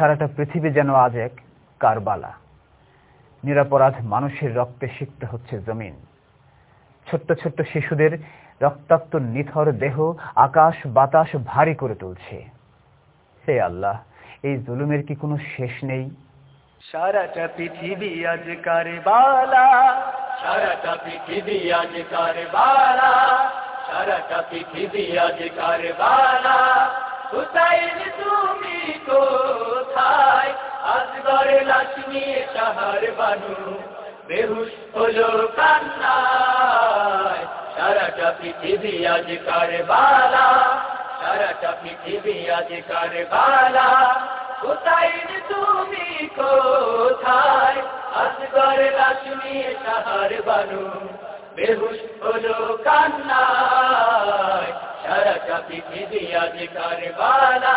সারাটা পৃথিবী যেন আজ এক কারবালা। নিরাপরাধ মানুষের রক্তে সিক্ত হচ্ছে জমিন। ছোট্ট ছোট্ট শিশুদের রক্তাক্ত নিথর দেহ আকাশ বাতাস ভারী করে তুলছে। হে আল্লাহ, এই জুলুমের কি কোনো শেষ নেই? সারাটা পৃথিবী আজ কারবালা। সারাটা পৃথিবী আজ কারবালা। সারাটা পৃথিবী আজ হুসাইন, তুমি কোথায় আজ গড়ে লাশ নিয়ে শাহার বানু বেহুশ হলো কান্নায়। সারাটা পৃথিবী আজ কারবালা, সারাটা পৃথিবী আজ কারবালা। হুসাইন তুমি, কোথায়? আসগর লাশ নিয়ে সাহার বানু বেহুশ হলো কান্নায়। সারাটা পৃথিবী আজ কারবালা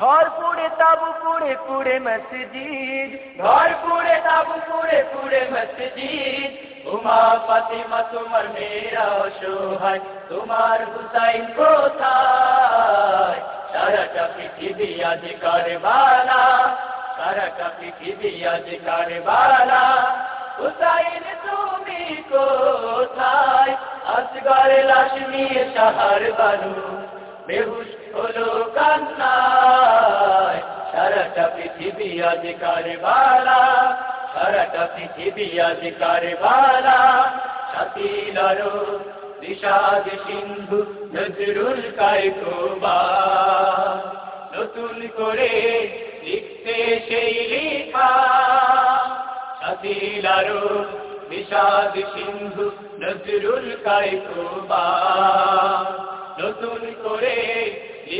ঘর পুড়ে তাবু পুড়ে পুড়ে মসজিদ ঘর পুড়ে তাবু পুড়ে পুড়ে মসজিদ। উমা ফাতিমা, তোমার মেয়েরা অসহায়, তোমার হুসাইন কোথায়? সারাটা পৃথিবী আজ কারবালা, সারাটা পৃথিবী আজ কারবালা। হুসাইন, তুমি কোথায়? আসগর লাশ নিয়ে সাহার বানু, বেহুশ হলো কান্নায়। সারাটা পৃথিবী আজ কারবালা সারাটা পৃথিবী আজ কারবালা সাতিলারো বিষাদ সিন্ধু, নজরুল কায়কোবা নতুন করে লিখতে সেই লেখা। সাতিলারো বিষাদ সিন্ধু, নজরুল কায়কোবা নতুন করে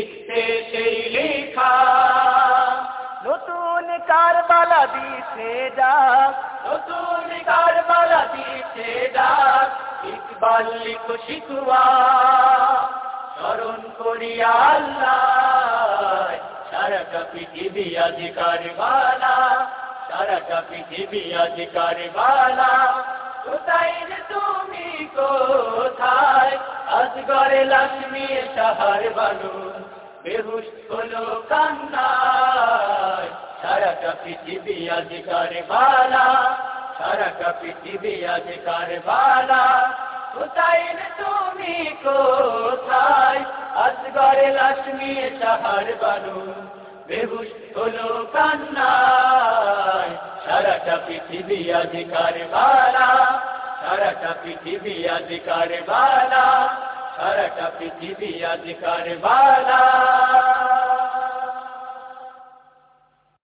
লিখতে সেই লেখা। নতুন কারবালা দিছে ডাক। নতুন কারবালা দিছে ডাক ইকবাল লিখো শিকুয়া স্মরণ করিয়া আল্লাহ সারাটা পৃথিবী আজ কারবালা। সারাটা পৃথিবী আজ কারবালা। কোথায় তুমি কোথায়? আজ গড়ে লক্ষ্মী সাহার বানু। বেহুশ হলো সারাটা পৃথিবী আজ কারবালা সাহার বানু। বেহুশ হলো কান্নায় সারাটা পৃথিবী আজ কারবালা সারাটা পৃথিবী আজ কারবালা সারাটা পৃথিবী আজ কারবালা